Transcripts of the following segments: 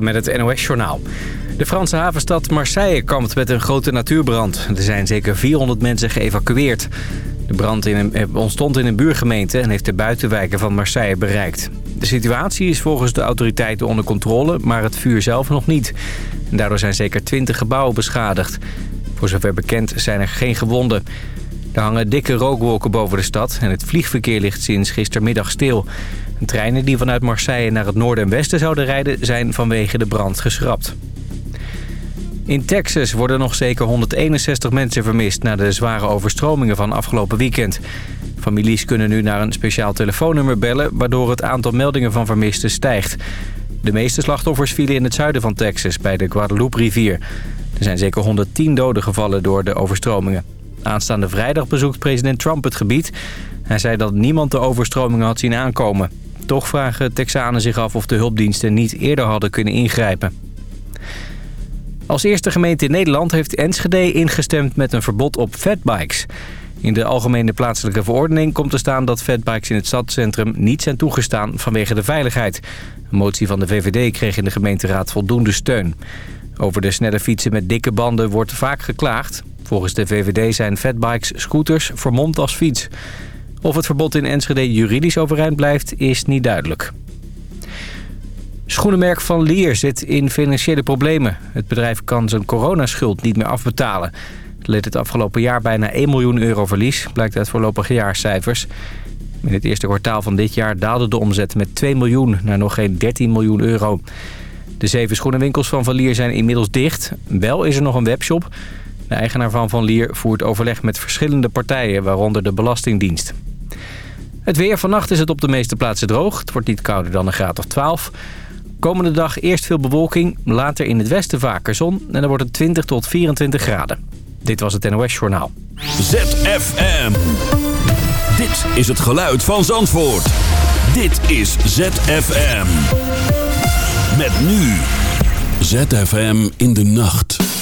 met het NOS-journaal. De Franse havenstad Marseille kampt met een grote natuurbrand. Er zijn zeker 400 mensen geëvacueerd. De brand in eh, ontstond in een buurgemeente en heeft de buitenwijken van Marseille bereikt. De situatie is volgens de autoriteiten onder controle, maar het vuur zelf nog niet. Daardoor zijn zeker 20 gebouwen beschadigd. Voor zover bekend zijn er geen gewonden. Er hangen dikke rookwolken boven de stad en het vliegverkeer ligt sinds gistermiddag stil. Treinen die vanuit Marseille naar het noorden en westen zouden rijden... zijn vanwege de brand geschrapt. In Texas worden nog zeker 161 mensen vermist... na de zware overstromingen van afgelopen weekend. Families kunnen nu naar een speciaal telefoonnummer bellen... waardoor het aantal meldingen van vermisten stijgt. De meeste slachtoffers vielen in het zuiden van Texas... bij de Guadalupe-rivier. Er zijn zeker 110 doden gevallen door de overstromingen. Aanstaande vrijdag bezoekt president Trump het gebied. Hij zei dat niemand de overstromingen had zien aankomen. Toch vragen Texanen zich af of de hulpdiensten niet eerder hadden kunnen ingrijpen. Als eerste gemeente in Nederland heeft Enschede ingestemd met een verbod op fatbikes. In de algemene plaatselijke verordening komt te staan dat fatbikes in het stadscentrum niet zijn toegestaan vanwege de veiligheid. Een motie van de VVD kreeg in de gemeenteraad voldoende steun. Over de snelle fietsen met dikke banden wordt vaak geklaagd. Volgens de VVD zijn fatbikes scooters vermomd als fiets. Of het verbod in Enschede juridisch overeind blijft, is niet duidelijk. Schoenenmerk Van Lier zit in financiële problemen. Het bedrijf kan zijn coronaschuld niet meer afbetalen. Het leed het afgelopen jaar bijna 1 miljoen euro verlies, blijkt uit voorlopige jaarcijfers. In het eerste kwartaal van dit jaar daalde de omzet met 2 miljoen naar nog geen 13 miljoen euro. De zeven schoenenwinkels van Van Lier zijn inmiddels dicht. Wel is er nog een webshop. De eigenaar van Van Lier voert overleg met verschillende partijen, waaronder de Belastingdienst. Het weer. Vannacht is het op de meeste plaatsen droog. Het wordt niet kouder dan een graad of 12. Komende dag eerst veel bewolking, later in het westen vaker zon... en dan wordt het 20 tot 24 graden. Dit was het NOS Journaal. ZFM. Dit is het geluid van Zandvoort. Dit is ZFM. Met nu. ZFM in de nacht.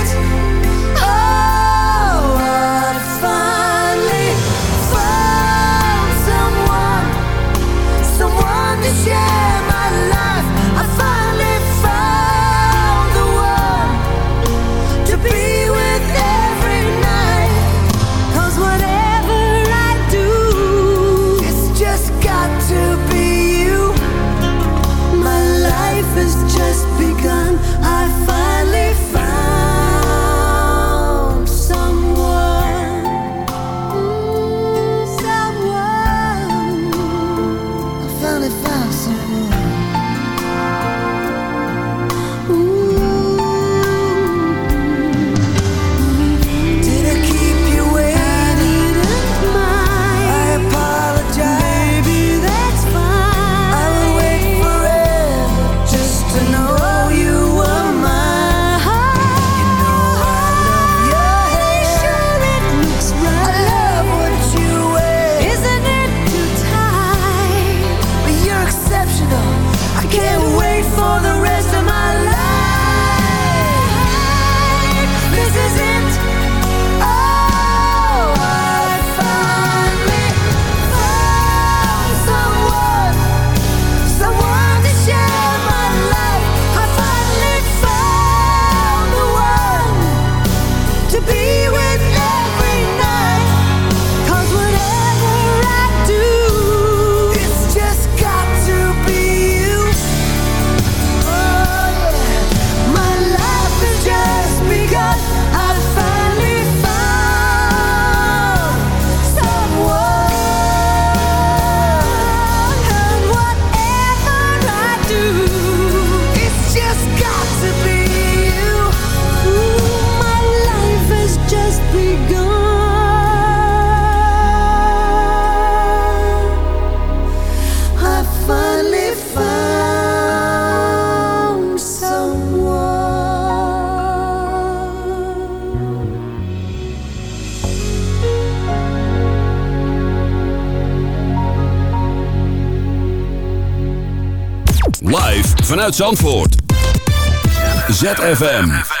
Zandvoort. ZFM.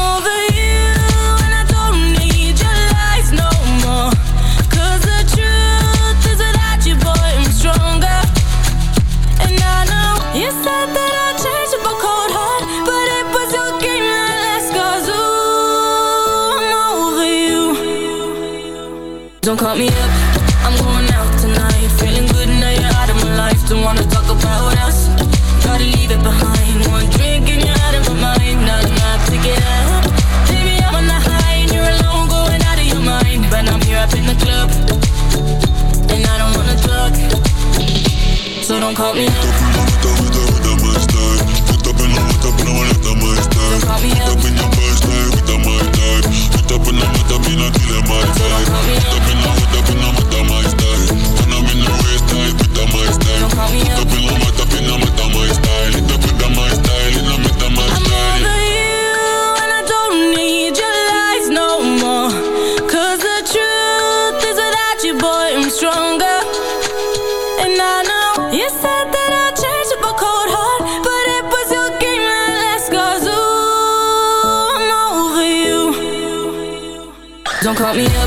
don't call me up. I'm going out tonight, feeling good now you're out of my life. Don't wanna talk about us, Try to leave it behind. One drink and you're out of my mind. Now I'm not picking up. Baby, I'm on the high and you're alone, going out of your mind. But I'm here up in the club, and I don't wanna talk, so don't call me up. caught me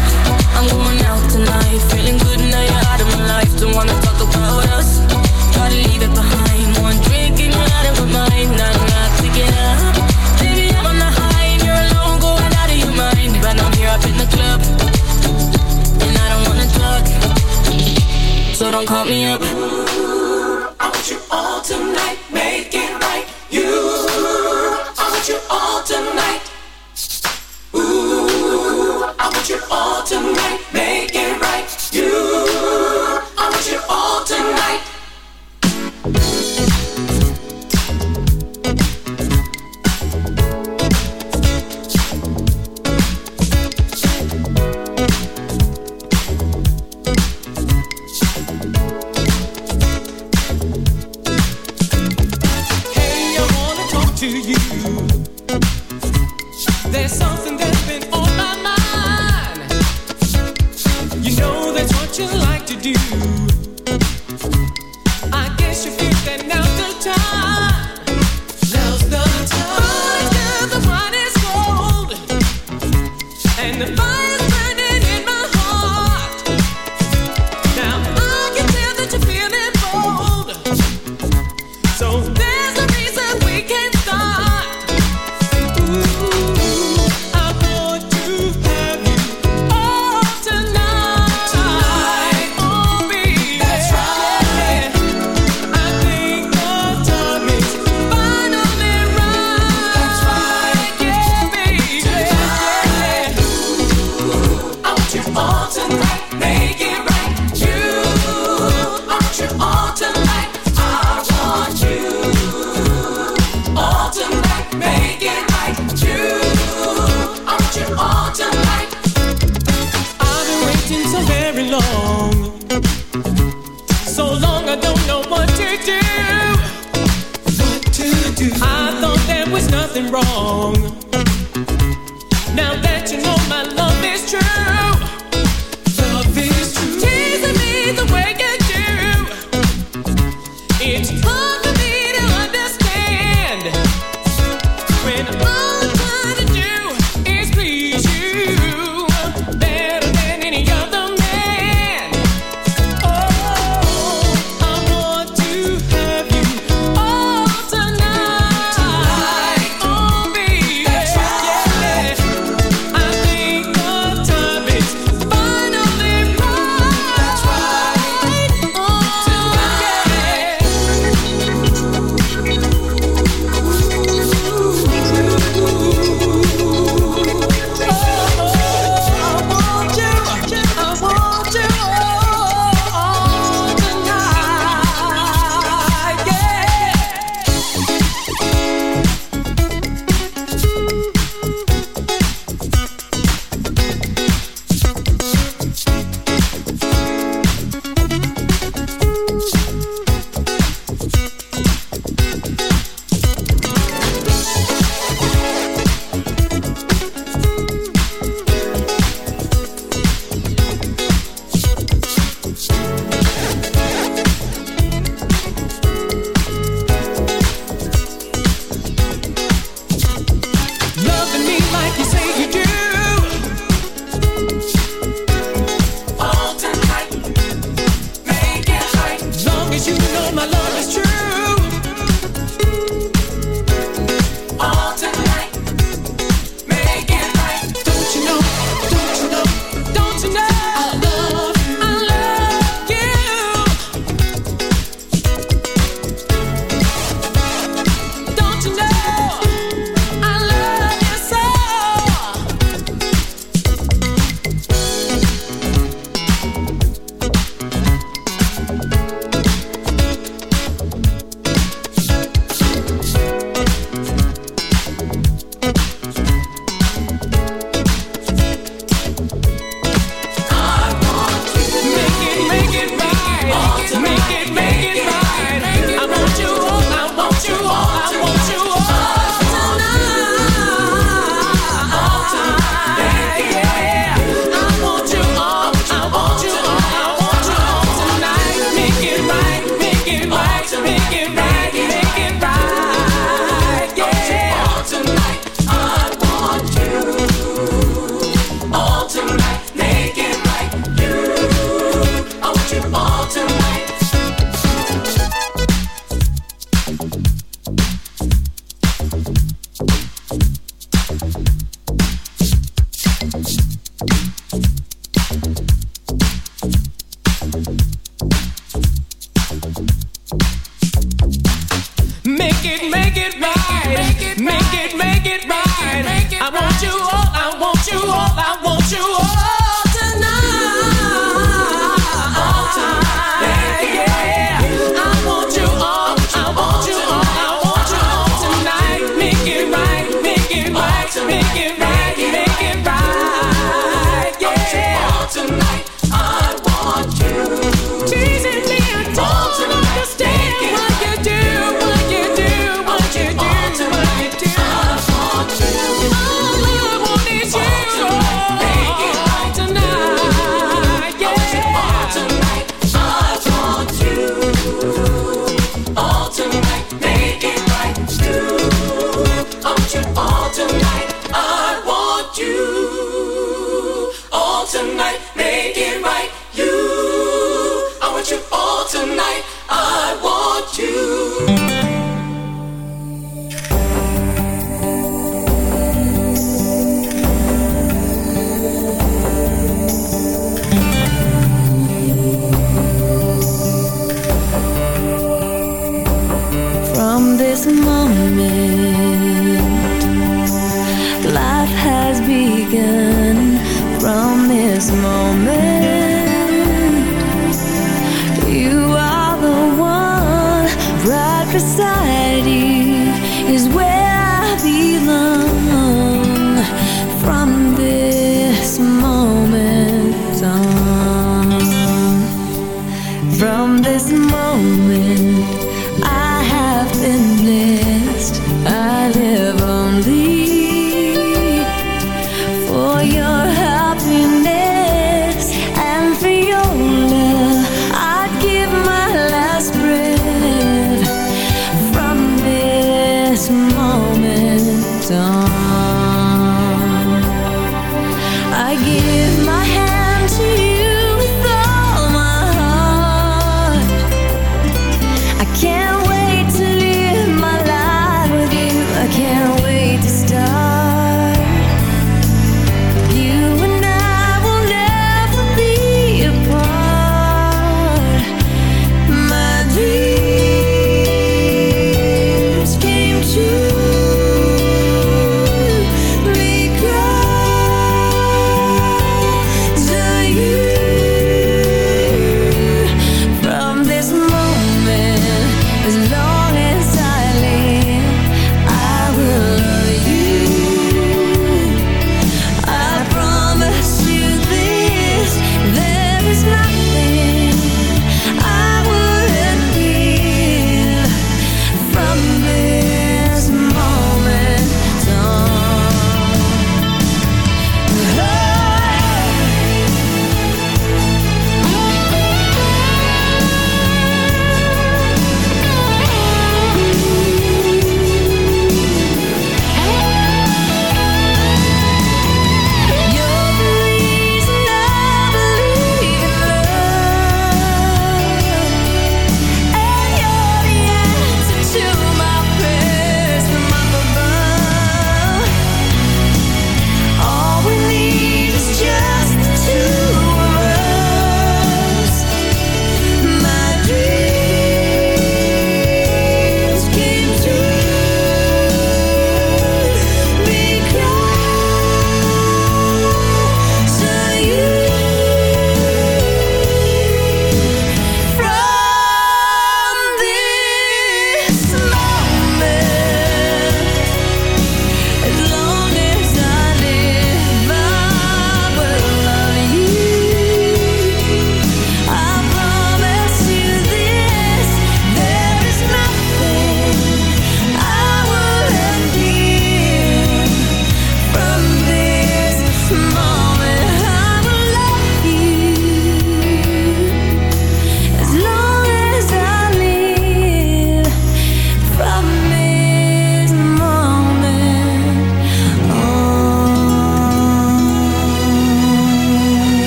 tonight.